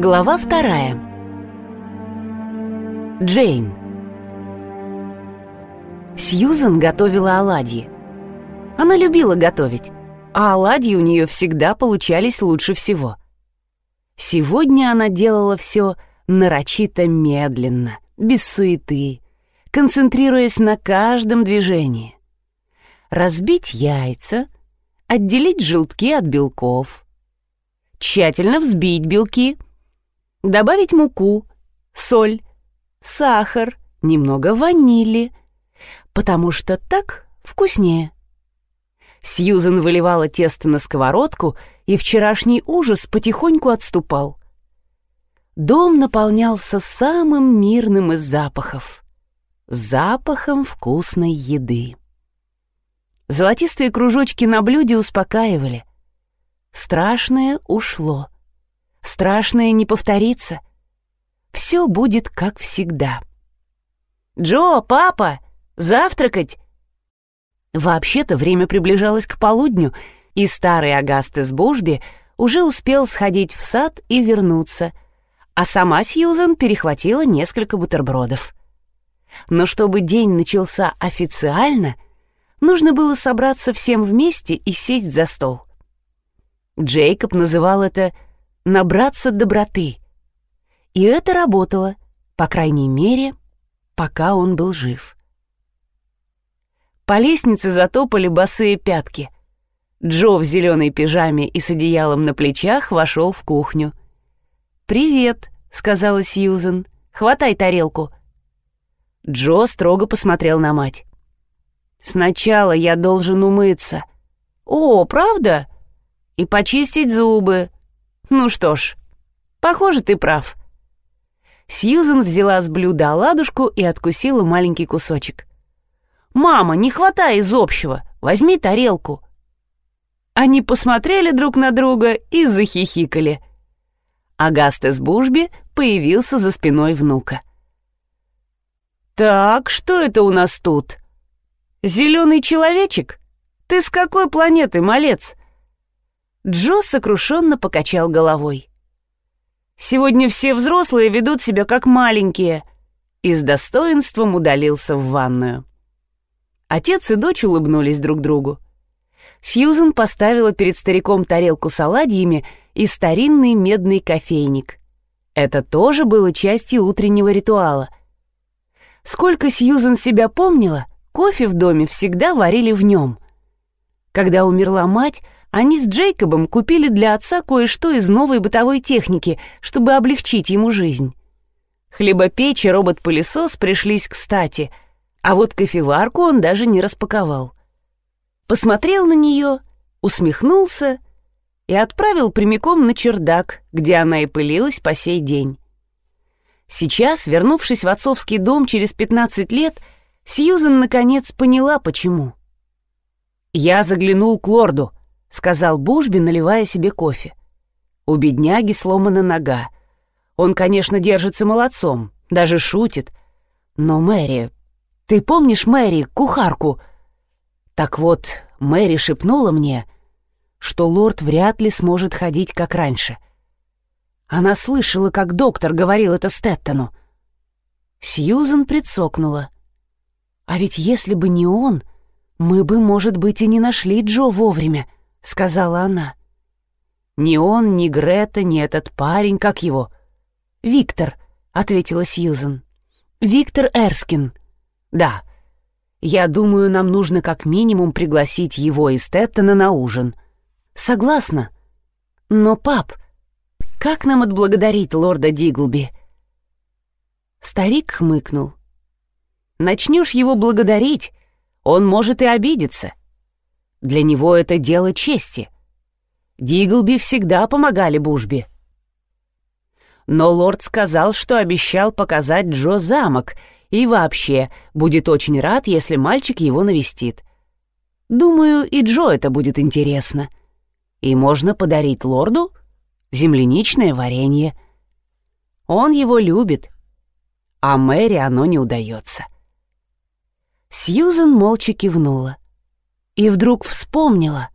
Глава вторая. Джейн. Сьюзан готовила оладьи. Она любила готовить, а оладьи у нее всегда получались лучше всего. Сегодня она делала все нарочито медленно, без суеты, концентрируясь на каждом движении. Разбить яйца, отделить желтки от белков, тщательно взбить белки — добавить муку, соль, сахар, немного ванили, потому что так вкуснее. Сьюзен выливала тесто на сковородку, и вчерашний ужас потихоньку отступал. Дом наполнялся самым мирным из запахов — запахом вкусной еды. Золотистые кружочки на блюде успокаивали. Страшное ушло — Страшное не повторится. Все будет как всегда. «Джо, папа, завтракать!» Вообще-то время приближалось к полудню, и старый Агастес Бушби уже успел сходить в сад и вернуться, а сама Сьюзен перехватила несколько бутербродов. Но чтобы день начался официально, нужно было собраться всем вместе и сесть за стол. Джейкоб называл это набраться доброты. И это работало, по крайней мере, пока он был жив. По лестнице затопали босые пятки. Джо в зеленой пижаме и с одеялом на плечах вошел в кухню. «Привет», — сказала Сьюзен. «Хватай тарелку». Джо строго посмотрел на мать. «Сначала я должен умыться». «О, правда?» «И почистить зубы», ну что ж, похоже, ты прав. Сьюзен взяла с блюда оладушку и откусила маленький кусочек. «Мама, не хватай из общего, возьми тарелку». Они посмотрели друг на друга и захихикали. Агастес Бужби появился за спиной внука. «Так, что это у нас тут? Зеленый человечек? Ты с какой планеты, малец?» Джо сокрушенно покачал головой. «Сегодня все взрослые ведут себя как маленькие», и с достоинством удалился в ванную. Отец и дочь улыбнулись друг другу. Сьюзен поставила перед стариком тарелку с оладьями и старинный медный кофейник. Это тоже было частью утреннего ритуала. Сколько Сьюзен себя помнила, кофе в доме всегда варили в нем. Когда умерла мать, они с Джейкобом купили для отца кое-что из новой бытовой техники, чтобы облегчить ему жизнь. Хлебопечь и робот-пылесос пришлись кстати, а вот кофеварку он даже не распаковал. Посмотрел на нее, усмехнулся и отправил прямиком на чердак, где она и пылилась по сей день. Сейчас, вернувшись в отцовский дом через 15 лет, Сьюзен наконец поняла, почему. «Я заглянул к лорду», — сказал Бушби, наливая себе кофе. У бедняги сломана нога. Он, конечно, держится молодцом, даже шутит. Но Мэри... Ты помнишь Мэри, кухарку? Так вот, Мэри шепнула мне, что лорд вряд ли сможет ходить, как раньше. Она слышала, как доктор говорил это Стэттону. Сьюзен прицокнула. А ведь если бы не он, мы бы, может быть, и не нашли Джо вовремя. — сказала она. «Ни он, ни Грета, ни этот парень, как его?» «Виктор», — ответила Сьюзен. «Виктор Эрскин». «Да. Я думаю, нам нужно как минимум пригласить его из Тэттона на ужин». «Согласна. Но, пап, как нам отблагодарить лорда Диглби?» Старик хмыкнул. «Начнешь его благодарить, он может и обидеться. Для него это дело чести. Диглби всегда помогали Бушби. Но лорд сказал, что обещал показать Джо замок и вообще будет очень рад, если мальчик его навестит. Думаю, и Джо это будет интересно. И можно подарить лорду земляничное варенье. Он его любит, а Мэри оно не удается. Сьюзен молча кивнула и вдруг вспомнила.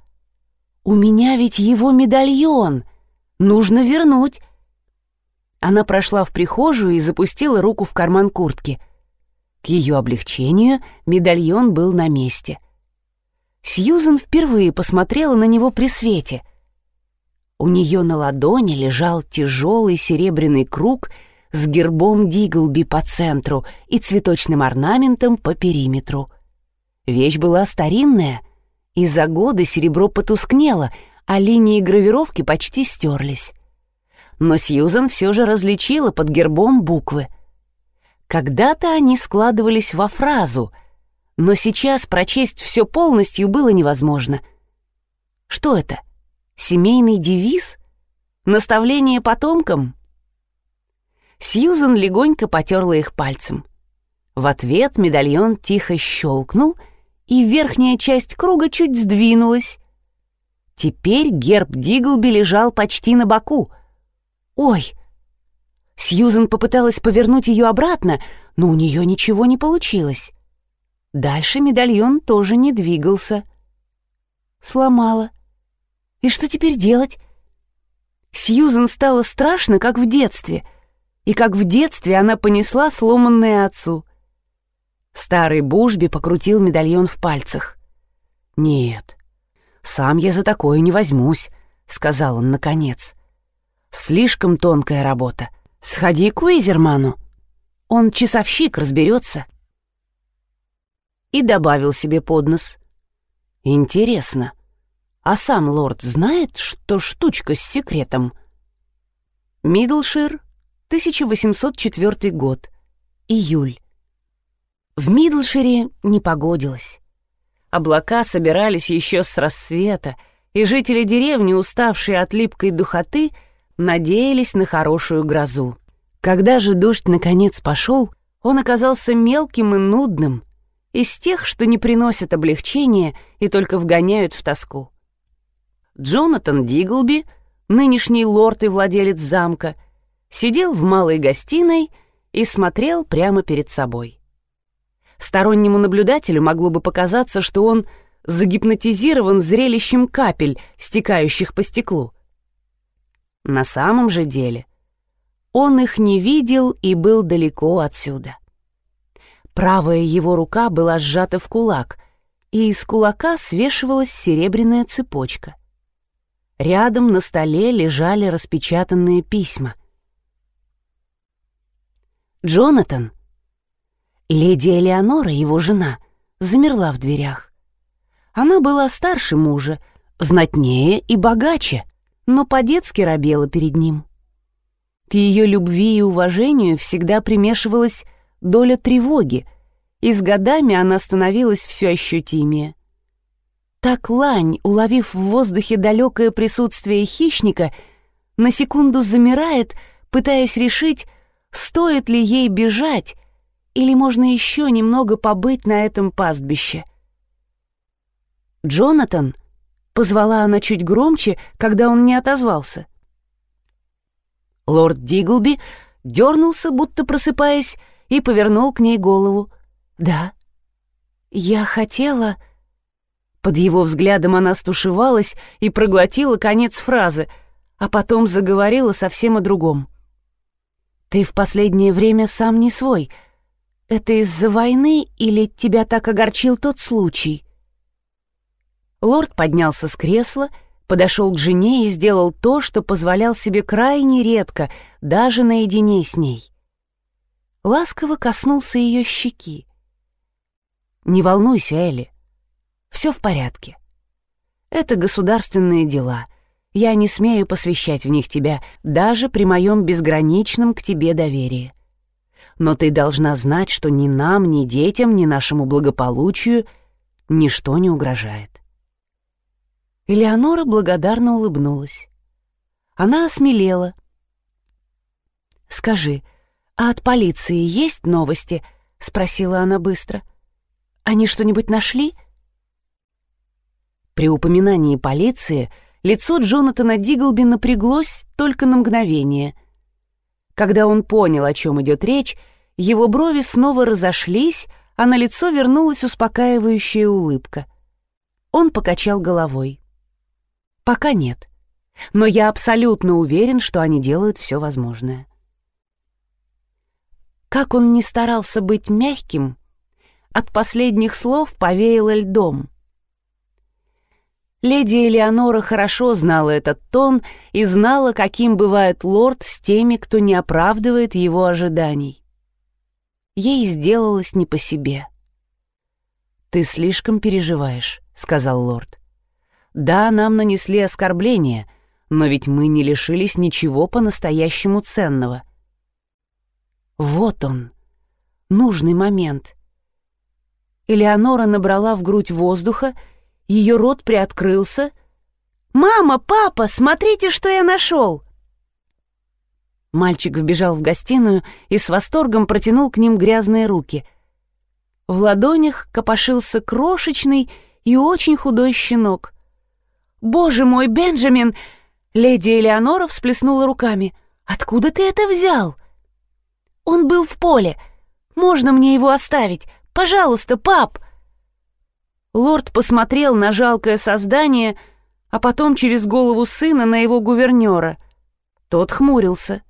«У меня ведь его медальон! Нужно вернуть!» Она прошла в прихожую и запустила руку в карман куртки. К ее облегчению медальон был на месте. Сьюзен впервые посмотрела на него при свете. У нее на ладони лежал тяжелый серебряный круг с гербом Диглби по центру и цветочным орнаментом по периметру. Вещь была старинная, и за годы серебро потускнело, а линии гравировки почти стерлись. Но Сьюзан все же различила под гербом буквы. Когда-то они складывались во фразу — но сейчас прочесть все полностью было невозможно. Что это? Семейный девиз? Наставление потомкам? Сьюзан легонько потерла их пальцем. В ответ медальон тихо щелкнул, и верхняя часть круга чуть сдвинулась. Теперь герб Диглби лежал почти на боку. «Ой!» Сьюзан попыталась повернуть ее обратно, но у нее ничего не получилось. Дальше медальон тоже не двигался. Сломала. И что теперь делать? Сьюзен стало страшно, как в детстве. И как в детстве она понесла сломанное отцу. Старый Бужби покрутил медальон в пальцах. «Нет, сам я за такое не возьмусь», — сказал он наконец. «Слишком тонкая работа. Сходи к Уизерману. Он часовщик, разберется и добавил себе под нос. «Интересно, а сам лорд знает, что штучка с секретом?» Мидлшир, 1804 год, июль. В Мидлшире не погодилось. Облака собирались еще с рассвета, и жители деревни, уставшие от липкой духоты, надеялись на хорошую грозу. Когда же дождь наконец пошел, он оказался мелким и нудным, из тех, что не приносят облегчения и только вгоняют в тоску. Джонатан Диглби, нынешний лорд и владелец замка, сидел в малой гостиной и смотрел прямо перед собой. Стороннему наблюдателю могло бы показаться, что он загипнотизирован зрелищем капель, стекающих по стеклу. На самом же деле он их не видел и был далеко отсюда. Правая его рука была сжата в кулак, и из кулака свешивалась серебряная цепочка. Рядом на столе лежали распечатанные письма. Джонатан, леди Элеонора, его жена, замерла в дверях. Она была старше мужа, знатнее и богаче, но по-детски робела перед ним. К ее любви и уважению всегда примешивалась доля тревоги, и с годами она становилась все ощутимее. Так лань, уловив в воздухе далекое присутствие хищника, на секунду замирает, пытаясь решить, стоит ли ей бежать или можно еще немного побыть на этом пастбище. «Джонатан!» — позвала она чуть громче, когда он не отозвался. Лорд Диглби дернулся, будто просыпаясь, и повернул к ней голову. «Да». «Я хотела...» Под его взглядом она стушевалась и проглотила конец фразы, а потом заговорила совсем о другом. «Ты в последнее время сам не свой. Это из-за войны или тебя так огорчил тот случай?» Лорд поднялся с кресла, подошел к жене и сделал то, что позволял себе крайне редко, даже наедине с ней ласково коснулся ее щеки. «Не волнуйся, Элли. Все в порядке. Это государственные дела. Я не смею посвящать в них тебя, даже при моем безграничном к тебе доверии. Но ты должна знать, что ни нам, ни детям, ни нашему благополучию ничто не угрожает». Элеонора благодарно улыбнулась. Она осмелела. «Скажи, «А от полиции есть новости?» — спросила она быстро. «Они что-нибудь нашли?» При упоминании полиции лицо Джонатана Диглби напряглось только на мгновение. Когда он понял, о чем идет речь, его брови снова разошлись, а на лицо вернулась успокаивающая улыбка. Он покачал головой. «Пока нет. Но я абсолютно уверен, что они делают все возможное. Как он не старался быть мягким, от последних слов повеяло льдом. Леди Элеонора хорошо знала этот тон и знала, каким бывает лорд с теми, кто не оправдывает его ожиданий. Ей сделалось не по себе. «Ты слишком переживаешь», — сказал лорд. «Да, нам нанесли оскорбление, но ведь мы не лишились ничего по-настоящему ценного». Вот он, нужный момент. Элеонора набрала в грудь воздуха, ее рот приоткрылся. «Мама, папа, смотрите, что я нашел!» Мальчик вбежал в гостиную и с восторгом протянул к ним грязные руки. В ладонях копошился крошечный и очень худой щенок. «Боже мой, Бенджамин!» Леди Элеонора всплеснула руками. «Откуда ты это взял?» «Он был в поле. Можно мне его оставить? Пожалуйста, пап!» Лорд посмотрел на жалкое создание, а потом через голову сына на его гувернера. Тот хмурился.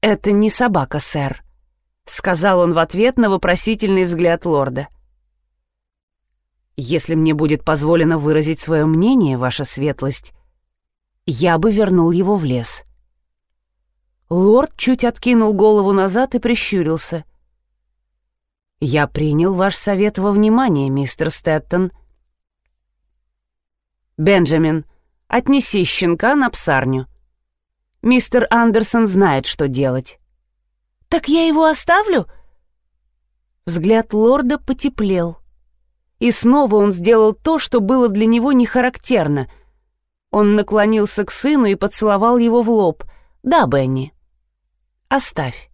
«Это не собака, сэр», — сказал он в ответ на вопросительный взгляд лорда. «Если мне будет позволено выразить свое мнение, ваша светлость, я бы вернул его в лес». Лорд чуть откинул голову назад и прищурился — «Я принял ваш совет во внимание, мистер Стэттон». «Бенджамин, отнеси щенка на псарню. Мистер Андерсон знает, что делать». «Так я его оставлю?» Взгляд лорда потеплел. И снова он сделал то, что было для него не характерно. Он наклонился к сыну и поцеловал его в лоб. «Да, Бенни, оставь».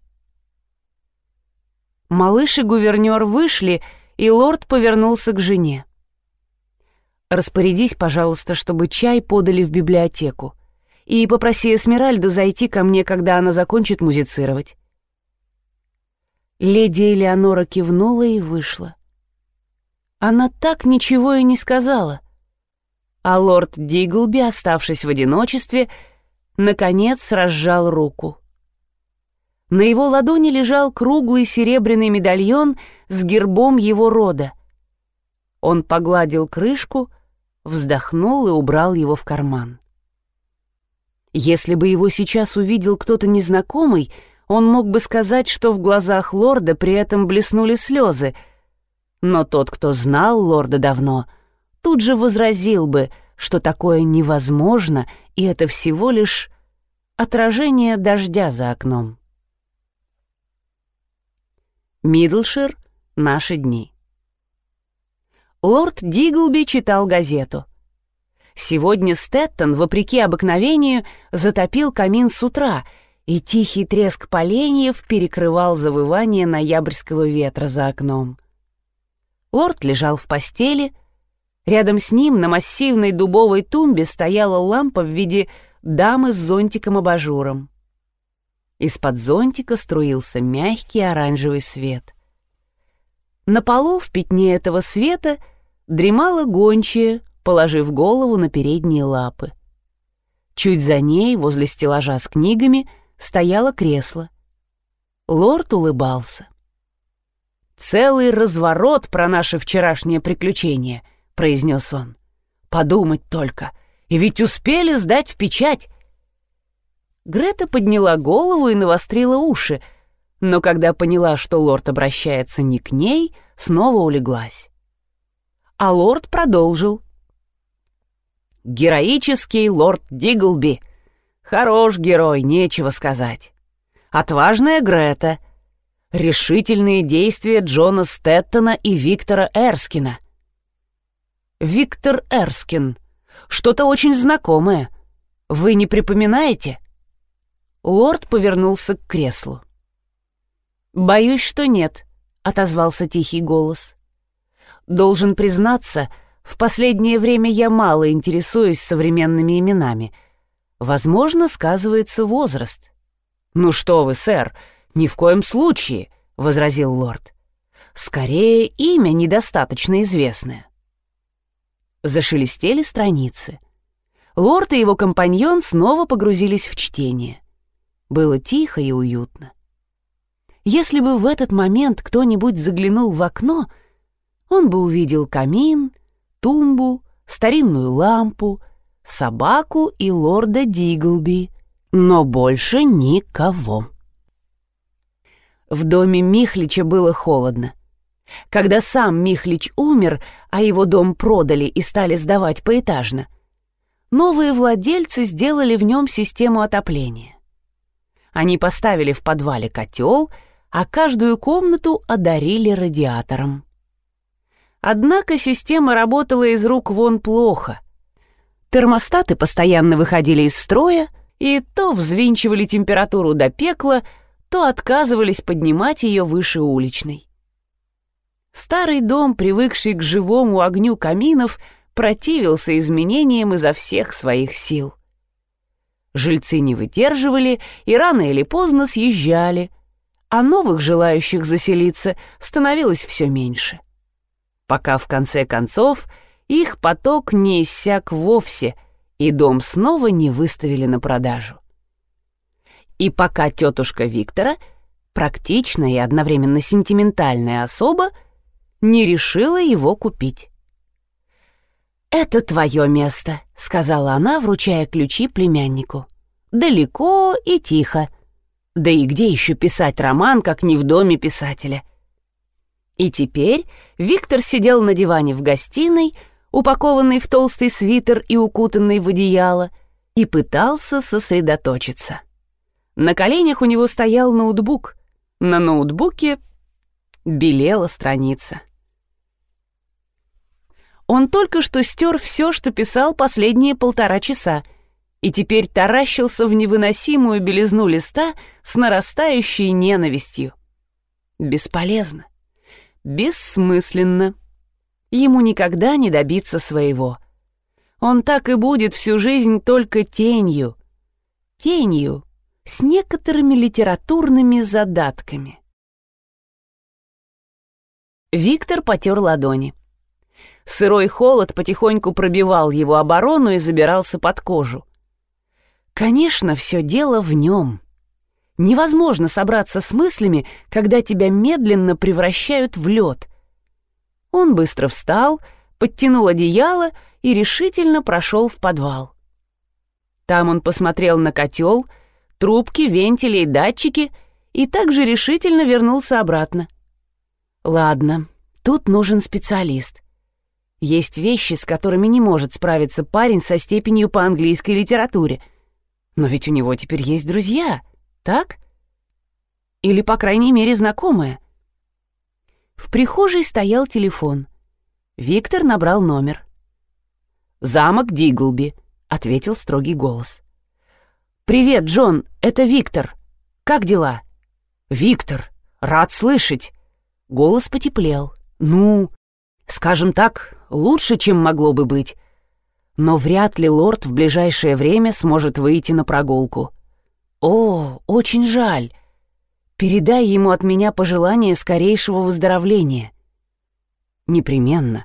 Малыш и гувернер вышли, и лорд повернулся к жене. «Распорядись, пожалуйста, чтобы чай подали в библиотеку, и попроси Эсмеральду зайти ко мне, когда она закончит музицировать». Леди Элеонора кивнула и вышла. Она так ничего и не сказала. А лорд Диглби, оставшись в одиночестве, наконец разжал руку. На его ладони лежал круглый серебряный медальон с гербом его рода. Он погладил крышку, вздохнул и убрал его в карман. Если бы его сейчас увидел кто-то незнакомый, он мог бы сказать, что в глазах лорда при этом блеснули слезы, но тот, кто знал лорда давно, тут же возразил бы, что такое невозможно, и это всего лишь отражение дождя за окном. Мидлшир. Наши дни. Лорд Диглби читал газету. Сегодня Стэттон, вопреки обыкновению, затопил камин с утра, и тихий треск поленьев перекрывал завывание ноябрьского ветра за окном. Лорд лежал в постели. Рядом с ним на массивной дубовой тумбе стояла лампа в виде дамы с зонтиком-абажуром. Из-под зонтика струился мягкий оранжевый свет. На полу в пятне этого света дремала гончая, положив голову на передние лапы. Чуть за ней, возле стеллажа с книгами, стояло кресло. Лорд улыбался. «Целый разворот про наше вчерашнее приключение», — произнес он. «Подумать только, и ведь успели сдать в печать. Грета подняла голову и навострила уши, но когда поняла, что лорд обращается не к ней, снова улеглась. А лорд продолжил. «Героический лорд Диглби. Хорош герой, нечего сказать. Отважная Грета. Решительные действия Джона Стэттона и Виктора Эрскина. Виктор Эрскин. Что-то очень знакомое. Вы не припоминаете?» Лорд повернулся к креслу. «Боюсь, что нет», — отозвался тихий голос. «Должен признаться, в последнее время я мало интересуюсь современными именами. Возможно, сказывается возраст». «Ну что вы, сэр, ни в коем случае», — возразил лорд. «Скорее, имя недостаточно известное». Зашелестели страницы. Лорд и его компаньон снова погрузились в чтение. Было тихо и уютно. Если бы в этот момент кто-нибудь заглянул в окно, он бы увидел камин, тумбу, старинную лампу, собаку и лорда Диглби, но больше никого. В доме Михлича было холодно. Когда сам Михлич умер, а его дом продали и стали сдавать поэтажно, новые владельцы сделали в нем систему отопления. Они поставили в подвале котел, а каждую комнату одарили радиатором. Однако система работала из рук вон плохо. Термостаты постоянно выходили из строя и то взвинчивали температуру до пекла, то отказывались поднимать ее выше уличной. Старый дом, привыкший к живому огню каминов, противился изменениям изо всех своих сил. Жильцы не выдерживали и рано или поздно съезжали, а новых желающих заселиться становилось все меньше. Пока в конце концов их поток не иссяк вовсе, и дом снова не выставили на продажу. И пока тетушка Виктора, практичная и одновременно сентиментальная особа, не решила его купить. «Это твое место», — сказала она, вручая ключи племяннику. «Далеко и тихо. Да и где еще писать роман, как не в доме писателя?» И теперь Виктор сидел на диване в гостиной, упакованный в толстый свитер и укутанный в одеяло, и пытался сосредоточиться. На коленях у него стоял ноутбук. На ноутбуке белела страница. Он только что стер все, что писал последние полтора часа, и теперь таращился в невыносимую белизну листа с нарастающей ненавистью. Бесполезно. Бессмысленно. Ему никогда не добиться своего. Он так и будет всю жизнь только тенью. Тенью с некоторыми литературными задатками. Виктор потер ладони. Сырой холод потихоньку пробивал его оборону и забирался под кожу. Конечно, все дело в нем. Невозможно собраться с мыслями, когда тебя медленно превращают в лед. Он быстро встал, подтянул одеяло и решительно прошел в подвал. Там он посмотрел на котел, трубки, вентили и датчики и также решительно вернулся обратно. Ладно, тут нужен специалист. Есть вещи, с которыми не может справиться парень со степенью по английской литературе. Но ведь у него теперь есть друзья, так? Или, по крайней мере, знакомые. В прихожей стоял телефон. Виктор набрал номер. «Замок Диглби», — ответил строгий голос. «Привет, Джон, это Виктор. Как дела?» «Виктор, рад слышать». Голос потеплел. «Ну, скажем так, лучше, чем могло бы быть. Но вряд ли лорд в ближайшее время сможет выйти на прогулку. О, очень жаль. Передай ему от меня пожелание скорейшего выздоровления. Непременно.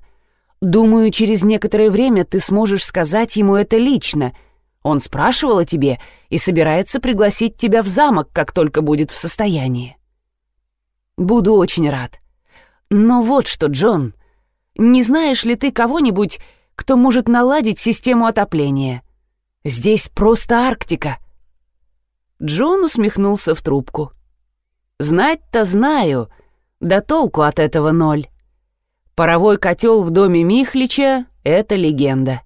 Думаю, через некоторое время ты сможешь сказать ему это лично. Он спрашивал о тебе и собирается пригласить тебя в замок, как только будет в состоянии. Буду очень рад. Но вот что, Джон, не знаешь ли ты кого-нибудь, кто может наладить систему отопления? Здесь просто Арктика». Джон усмехнулся в трубку. «Знать-то знаю, да толку от этого ноль. Паровой котел в доме Михлича — это легенда.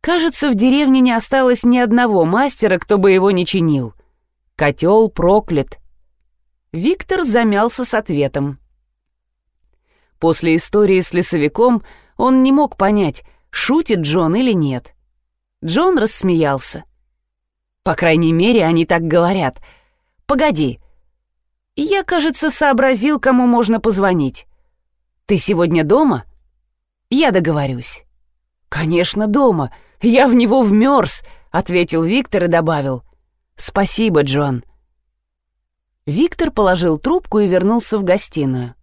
Кажется, в деревне не осталось ни одного мастера, кто бы его не чинил. Котел проклят». Виктор замялся с ответом. После истории с лесовиком он не мог понять, шутит Джон или нет. Джон рассмеялся. По крайней мере, они так говорят. Погоди. Я, кажется, сообразил, кому можно позвонить. Ты сегодня дома? Я договорюсь. Конечно, дома. Я в него вмерз, ответил Виктор и добавил. Спасибо, Джон. Виктор положил трубку и вернулся в гостиную.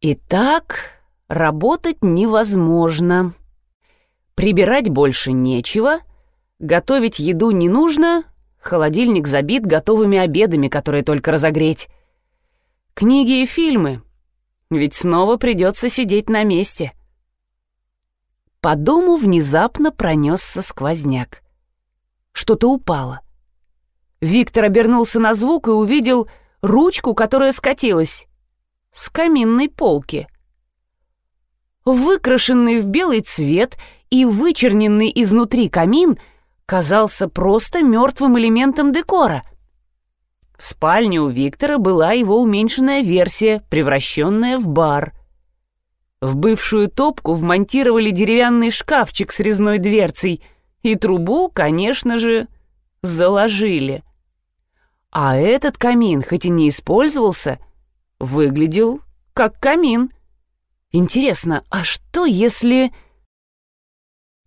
Итак, работать невозможно. Прибирать больше нечего, готовить еду не нужно, холодильник забит готовыми обедами, которые только разогреть. книги и фильмы. Ведь снова придется сидеть на месте. По дому внезапно пронесся сквозняк. Что-то упало. Виктор обернулся на звук и увидел ручку, которая скатилась с каминной полки. Выкрашенный в белый цвет и вычерненный изнутри камин казался просто мертвым элементом декора. В спальне у Виктора была его уменьшенная версия, превращенная в бар. В бывшую топку вмонтировали деревянный шкафчик с резной дверцей, и трубу, конечно же, заложили. А этот камин, хоть и не использовался, выглядел как камин. Интересно, а что если...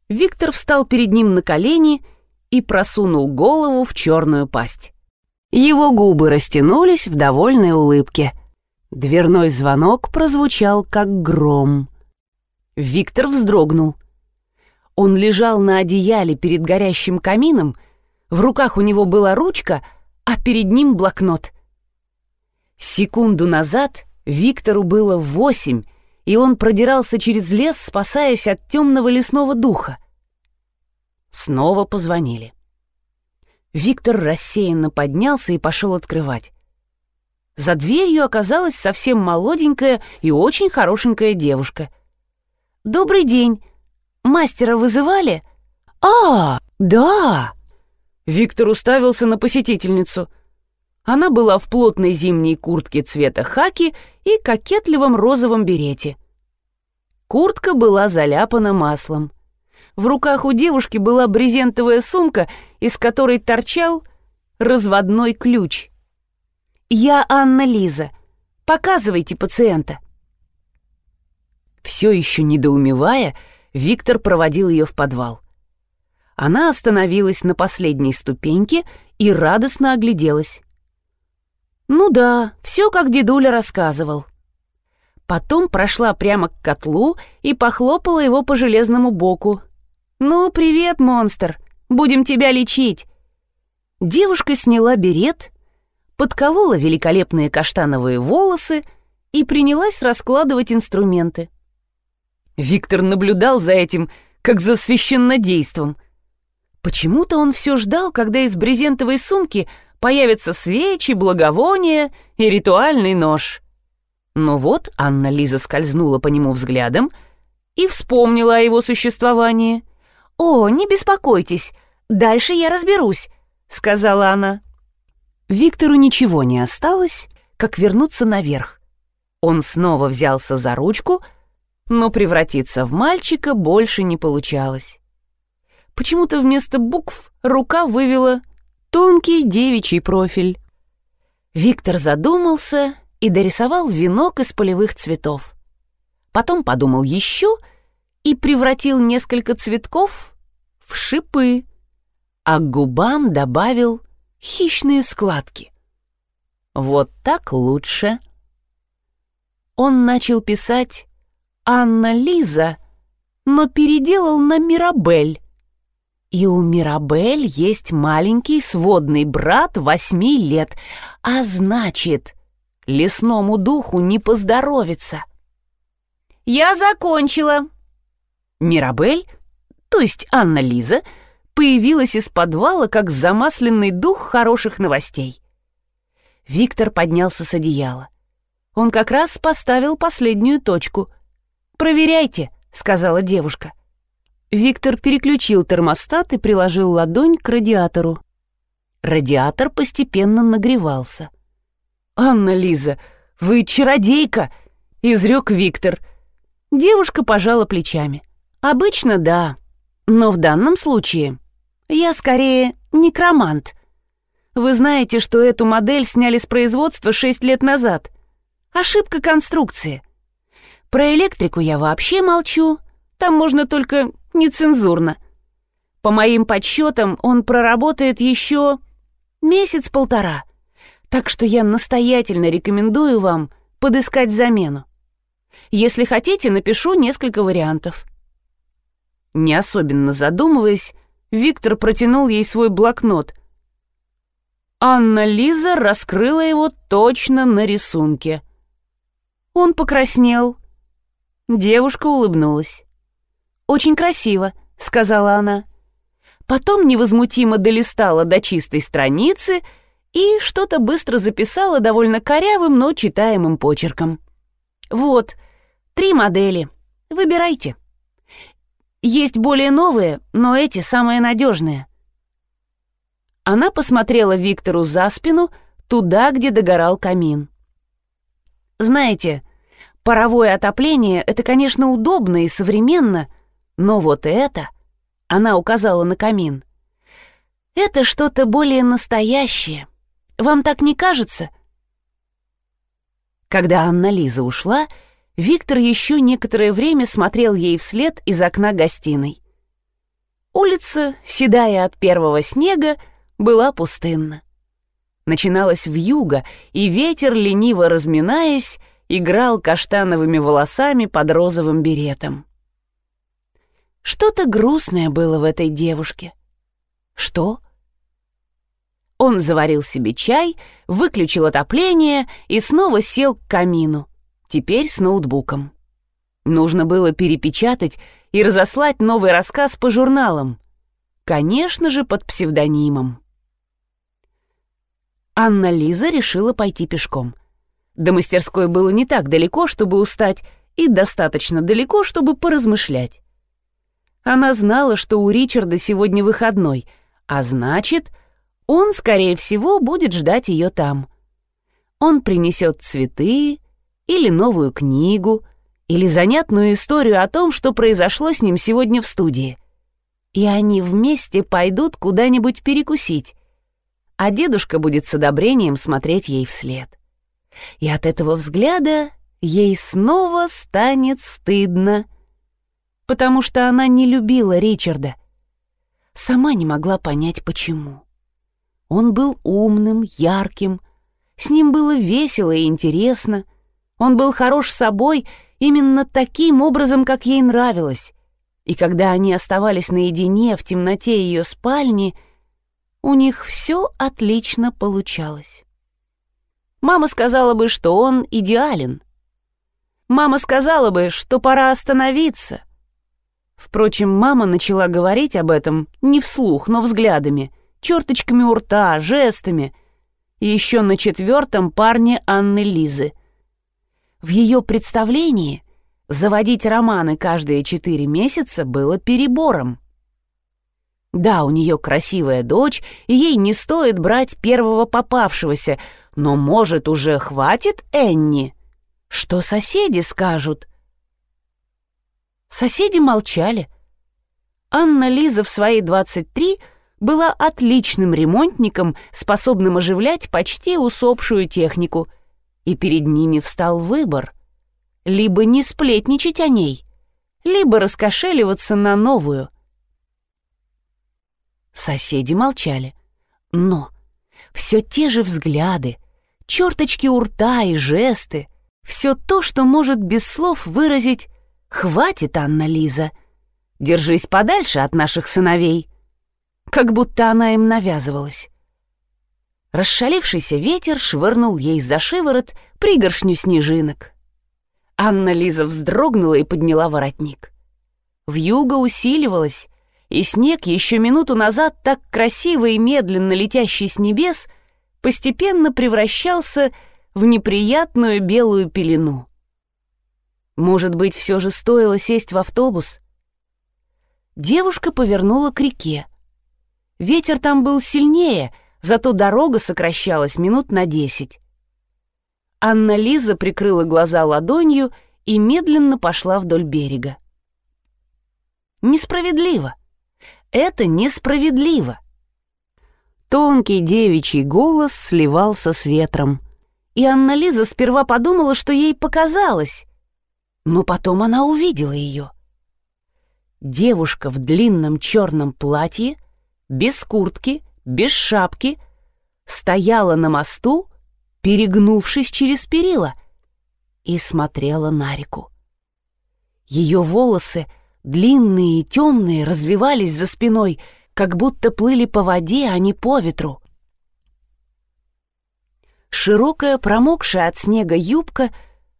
Виктор встал перед ним на колени и просунул голову в черную пасть. Его губы растянулись в довольной улыбке. Дверной звонок прозвучал, как гром. Виктор вздрогнул. Он лежал на одеяле перед горящим камином, в руках у него была ручка, а перед ним блокнот. Секунду назад Виктору было восемь, и он продирался через лес, спасаясь от темного лесного духа. Снова позвонили. Виктор рассеянно поднялся и пошел открывать. За дверью оказалась совсем молоденькая и очень хорошенькая девушка. «Добрый день! Мастера вызывали?» «А, да!» Виктор уставился на посетительницу. Она была в плотной зимней куртке цвета хаки и кокетливом розовом берете. Куртка была заляпана маслом. В руках у девушки была брезентовая сумка, из которой торчал разводной ключ. «Я Анна Лиза. Показывайте пациента». Все еще недоумевая, Виктор проводил ее в подвал. Она остановилась на последней ступеньке и радостно огляделась. Ну да, все как дедуля рассказывал. Потом прошла прямо к котлу и похлопала его по железному боку. «Ну, привет, монстр! Будем тебя лечить!» Девушка сняла берет, подколола великолепные каштановые волосы и принялась раскладывать инструменты. Виктор наблюдал за этим, как за священнодейством. Почему-то он все ждал, когда из брезентовой сумки появятся свечи, благовония и ритуальный нож. Но вот Анна Лиза скользнула по нему взглядом и вспомнила о его существовании. «О, не беспокойтесь, дальше я разберусь», — сказала она. Виктору ничего не осталось, как вернуться наверх. Он снова взялся за ручку, но превратиться в мальчика больше не получалось. Почему-то вместо букв рука вывела тонкий девичий профиль. Виктор задумался и дорисовал венок из полевых цветов. Потом подумал еще и превратил несколько цветков в шипы, а к губам добавил хищные складки. Вот так лучше. Он начал писать «Анна Лиза», но переделал на Мирабель. И у Мирабель есть маленький сводный брат восьми лет, а значит, лесному духу не поздоровится. «Я закончила!» Мирабель, то есть Анна Лиза, появилась из подвала, как замасленный дух хороших новостей. Виктор поднялся с одеяла. Он как раз поставил последнюю точку. «Проверяйте», — сказала девушка. — Виктор переключил термостат и приложил ладонь к радиатору. Радиатор постепенно нагревался. «Анна Лиза, вы чародейка!» — изрек Виктор. Девушка пожала плечами. «Обычно да, но в данном случае я скорее некромант. Вы знаете, что эту модель сняли с производства шесть лет назад. Ошибка конструкции. Про электрику я вообще молчу, там можно только нецензурно. По моим подсчетам, он проработает еще месяц-полтора. Так что я настоятельно рекомендую вам подыскать замену. Если хотите, напишу несколько вариантов. Не особенно задумываясь, Виктор протянул ей свой блокнот. Анна Лиза раскрыла его точно на рисунке. Он покраснел. Девушка улыбнулась. «Очень красиво», — сказала она. Потом невозмутимо долистала до чистой страницы и что-то быстро записала довольно корявым, но читаемым почерком. «Вот, три модели. Выбирайте. Есть более новые, но эти самые надежные». Она посмотрела Виктору за спину, туда, где догорал камин. «Знаете, паровое отопление — это, конечно, удобно и современно, но вот это...» — она указала на камин. «Это что-то более настоящее. Вам так не кажется?» Когда Анна-Лиза ушла, Виктор еще некоторое время смотрел ей вслед из окна гостиной. Улица, седая от первого снега, была пустынна. Начиналась вьюга, и ветер, лениво разминаясь, играл каштановыми волосами под розовым беретом. Что-то грустное было в этой девушке. Что? Он заварил себе чай, выключил отопление и снова сел к камину, теперь с ноутбуком. Нужно было перепечатать и разослать новый рассказ по журналам. Конечно же, под псевдонимом. Анна Лиза решила пойти пешком. До мастерской было не так далеко, чтобы устать, и достаточно далеко, чтобы поразмышлять. Она знала, что у Ричарда сегодня выходной, а значит, он, скорее всего, будет ждать ее там. Он принесет цветы или новую книгу, или занятную историю о том, что произошло с ним сегодня в студии. И они вместе пойдут куда-нибудь перекусить а дедушка будет с одобрением смотреть ей вслед. И от этого взгляда ей снова станет стыдно, потому что она не любила Ричарда. Сама не могла понять, почему. Он был умным, ярким, с ним было весело и интересно, он был хорош собой именно таким образом, как ей нравилось. И когда они оставались наедине в темноте ее спальни — у них все отлично получалось. Мама сказала бы, что он идеален. Мама сказала бы, что пора остановиться. Впрочем, мама начала говорить об этом не вслух, но взглядами, черточками у рта, жестами. И еще на четвертом парне Анны Лизы. В ее представлении заводить романы каждые четыре месяца было перебором. Да, у нее красивая дочь, и ей не стоит брать первого попавшегося, но, может, уже хватит Энни? Что соседи скажут? Соседи молчали. Анна Лиза в свои 23 была отличным ремонтником, способным оживлять почти усопшую технику, и перед ними встал выбор. Либо не сплетничать о ней, либо раскошеливаться на новую. Соседи молчали. Но все те же взгляды, черточки у рта и жесты, все то, что может без слов выразить «Хватит, Анна Лиза! Держись подальше от наших сыновей!» Как будто она им навязывалась. Расшалившийся ветер швырнул ей за шиворот пригоршню снежинок. Анна Лиза вздрогнула и подняла воротник. Вьюга усиливалась, и снег, еще минуту назад так красиво и медленно летящий с небес, постепенно превращался в неприятную белую пелену. Может быть, все же стоило сесть в автобус? Девушка повернула к реке. Ветер там был сильнее, зато дорога сокращалась минут на десять. Анна Лиза прикрыла глаза ладонью и медленно пошла вдоль берега. Несправедливо. Это несправедливо. Тонкий девичий голос сливался с ветром. И Анна-Лиза сперва подумала, что ей показалось. Но потом она увидела ее. Девушка в длинном черном платье, без куртки, без шапки, стояла на мосту, перегнувшись через перила, и смотрела на реку. Ее волосы — длинные и темные, развивались за спиной, как будто плыли по воде, а не по ветру. Широкая, промокшая от снега юбка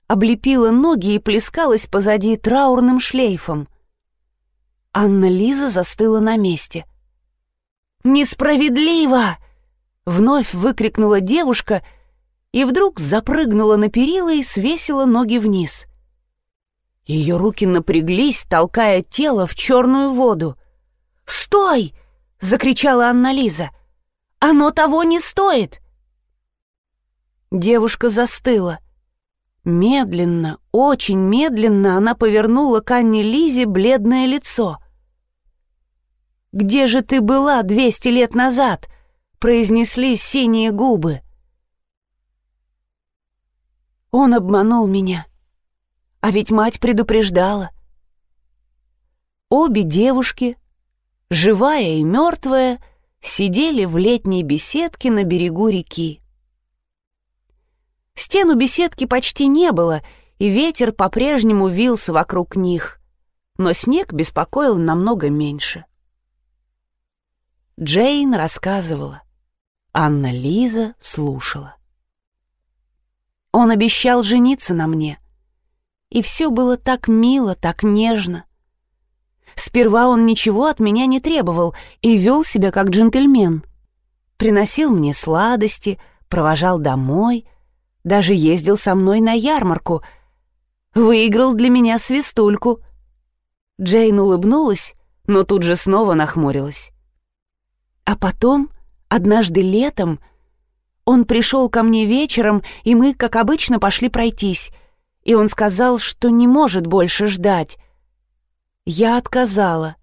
облепила ноги и плескалась позади траурным шлейфом. Анна Лиза застыла на месте. «Несправедливо!» — вновь выкрикнула девушка и вдруг запрыгнула на перила и свесила ноги вниз. Ее руки напряглись, толкая тело в черную воду. «Стой!» — закричала Анна Лиза. «Оно того не стоит!» Девушка застыла. Медленно, очень медленно она повернула к Анне Лизе бледное лицо. «Где же ты была двести лет назад?» — произнесли синие губы. Он обманул меня. А ведь мать предупреждала. Обе девушки, живая и мертвая, сидели в летней беседке на берегу реки. Стен у беседки почти не было, и ветер по-прежнему вился вокруг них, но снег беспокоил намного меньше. Джейн рассказывала. Анна Лиза слушала. Он обещал жениться на мне. И все было так мило, так нежно. Сперва он ничего от меня не требовал и вел себя как джентльмен. Приносил мне сладости, провожал домой — даже ездил со мной на ярмарку. Выиграл для меня свистульку. Джейн улыбнулась, но тут же снова нахмурилась. А потом, однажды летом, он пришел ко мне вечером, и мы, как обычно, пошли пройтись. И он сказал, что не может больше ждать. Я отказала.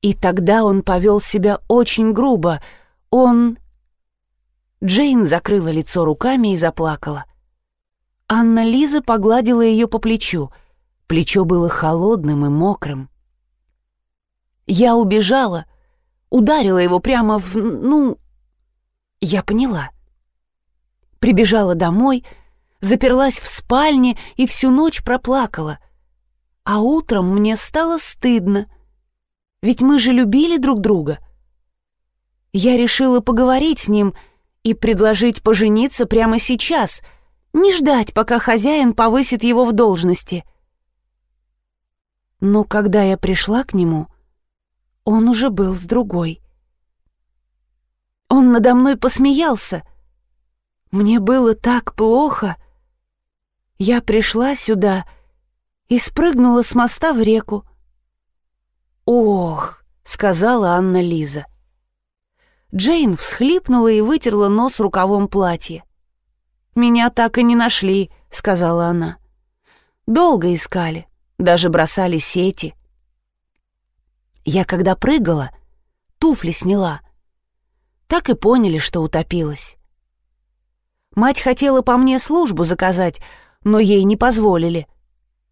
И тогда он повел себя очень грубо. Он Джейн закрыла лицо руками и заплакала. Анна Лиза погладила ее по плечу. Плечо было холодным и мокрым. Я убежала, ударила его прямо в... ну... Я поняла. Прибежала домой, заперлась в спальне и всю ночь проплакала. А утром мне стало стыдно. Ведь мы же любили друг друга. Я решила поговорить с ним — и предложить пожениться прямо сейчас, не ждать, пока хозяин повысит его в должности. Но когда я пришла к нему, он уже был с другой. Он надо мной посмеялся. Мне было так плохо. Я пришла сюда и спрыгнула с моста в реку. «Ох», — сказала Анна Лиза, — Джейн всхлипнула и вытерла нос рукавом платья. «Меня так и не нашли», — сказала она. «Долго искали, даже бросали сети. Я когда прыгала, туфли сняла. Так и поняли, что утопилась. Мать хотела по мне службу заказать, но ей не позволили.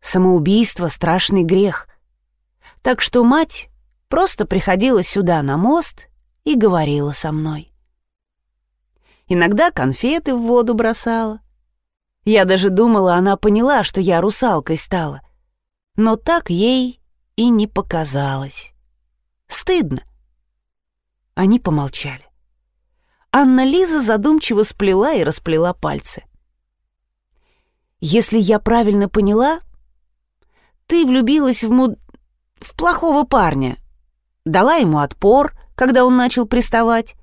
Самоубийство — страшный грех. Так что мать просто приходила сюда на мост и говорила со мной. Иногда конфеты в воду бросала. Я даже думала, она поняла, что я русалкой стала. Но так ей и не показалось. Стыдно. Они помолчали. Анна Лиза задумчиво сплела и расплела пальцы. «Если я правильно поняла, ты влюбилась в муд... в плохого парня, дала ему отпор, когда он начал приставать,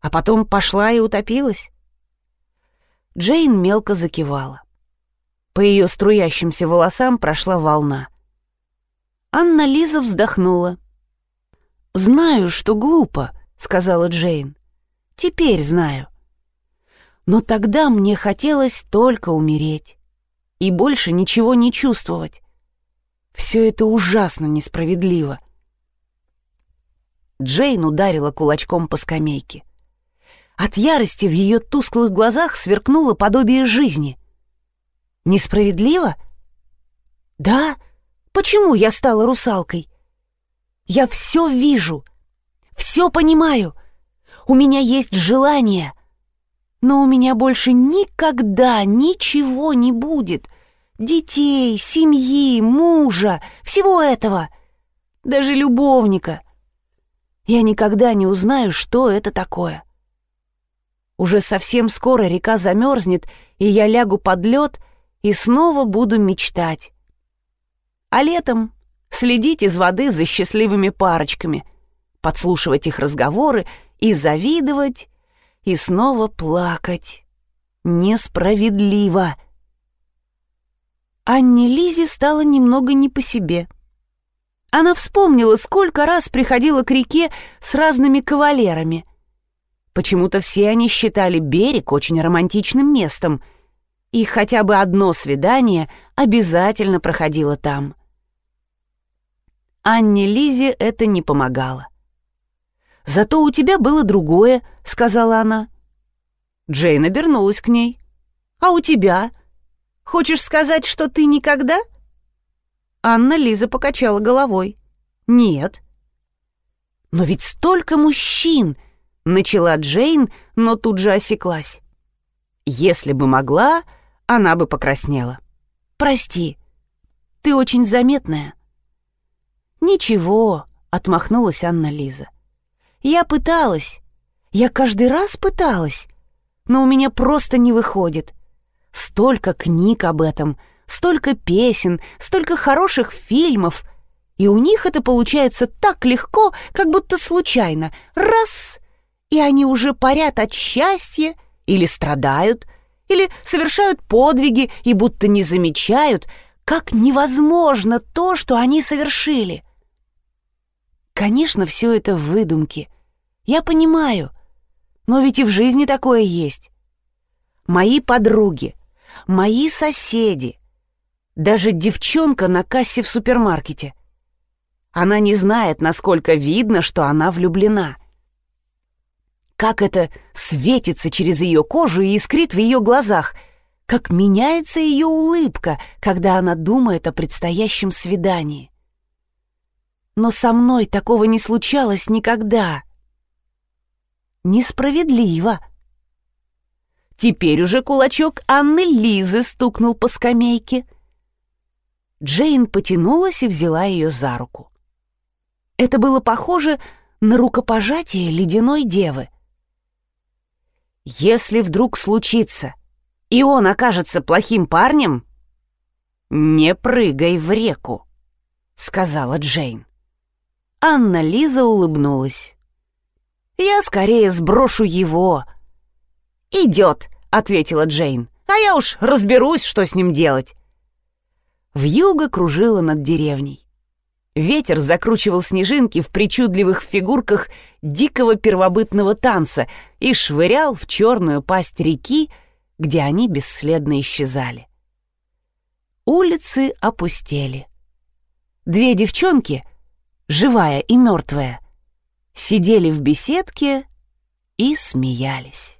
а потом пошла и утопилась. Джейн мелко закивала. По ее струящимся волосам прошла волна. Анна Лиза вздохнула. «Знаю, что глупо», — сказала Джейн. «Теперь знаю. Но тогда мне хотелось только умереть и больше ничего не чувствовать. Все это ужасно несправедливо. Джейн ударила кулачком по скамейке. От ярости в ее тусклых глазах сверкнуло подобие жизни. Несправедливо? Да. Почему я стала русалкой? Я все вижу, все понимаю. У меня есть желание, но у меня больше никогда ничего не будет. Детей, семьи, мужа, всего этого. Даже любовника — я никогда не узнаю, что это такое. Уже совсем скоро река замерзнет, и я лягу под лед и снова буду мечтать. А летом следить из воды за счастливыми парочками, подслушивать их разговоры и завидовать, и снова плакать. Несправедливо. Анне Лизе стало немного не по себе. Она вспомнила, сколько раз приходила к реке с разными кавалерами. Почему-то все они считали берег очень романтичным местом, и хотя бы одно свидание обязательно проходило там. Анне Лизе это не помогало. «Зато у тебя было другое», — сказала она. Джейн обернулась к ней. «А у тебя? Хочешь сказать, что ты никогда?» Анна Лиза покачала головой. «Нет». «Но ведь столько мужчин!» — начала Джейн, но тут же осеклась. Если бы могла, она бы покраснела. «Прости, ты очень заметная». «Ничего», — отмахнулась Анна Лиза. «Я пыталась. Я каждый раз пыталась, но у меня просто не выходит. Столько книг об этом, столько песен, столько хороших фильмов. И у них это получается так легко, как будто случайно. Раз — и они уже парят от счастья или страдают, или совершают подвиги и будто не замечают, как невозможно то, что они совершили. Конечно, все это выдумки. Я понимаю. Но ведь и в жизни такое есть. Мои подруги, мои соседи, даже девчонка на кассе в супермаркете. Она не знает, насколько видно, что она влюблена. Как это светится через ее кожу и искрит в ее глазах, как меняется ее улыбка, когда она думает о предстоящем свидании но со мной такого не случалось никогда. Несправедливо. Теперь уже кулачок Анны Лизы стукнул по скамейке. Джейн потянулась и взяла ее за руку. Это было похоже на рукопожатие ледяной девы. «Если вдруг случится, и он окажется плохим парнем, не прыгай в реку», — сказала Джейн. Анна Лиза улыбнулась. «Я скорее сброшу его». «Идет», — ответила Джейн. «А я уж разберусь, что с ним делать». Вьюга кружила над деревней. Ветер закручивал снежинки в причудливых фигурках дикого первобытного танца и швырял в черную пасть реки, где они бесследно исчезали. Улицы опустели. Две девчонки — живая и мертвая, сидели в беседке и смеялись.